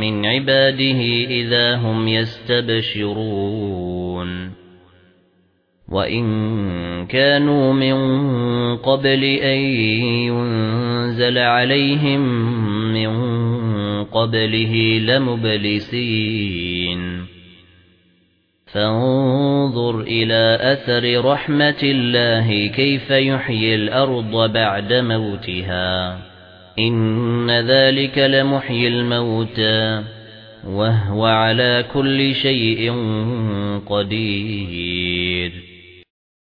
من عباده إذا هم يستبشرون. وَإِن كَانُوا مِن قَبْلِ أَن يُنزَلَ عَلَيْهِم مِّن قَبْلِهِ لَمُبْلِسِينَ. فانظر إلى أثر رحمة الله كيف يحيي الأرض بعد موتها. إن ذلك لمحيي الموتى وهو على كل شيء قدير.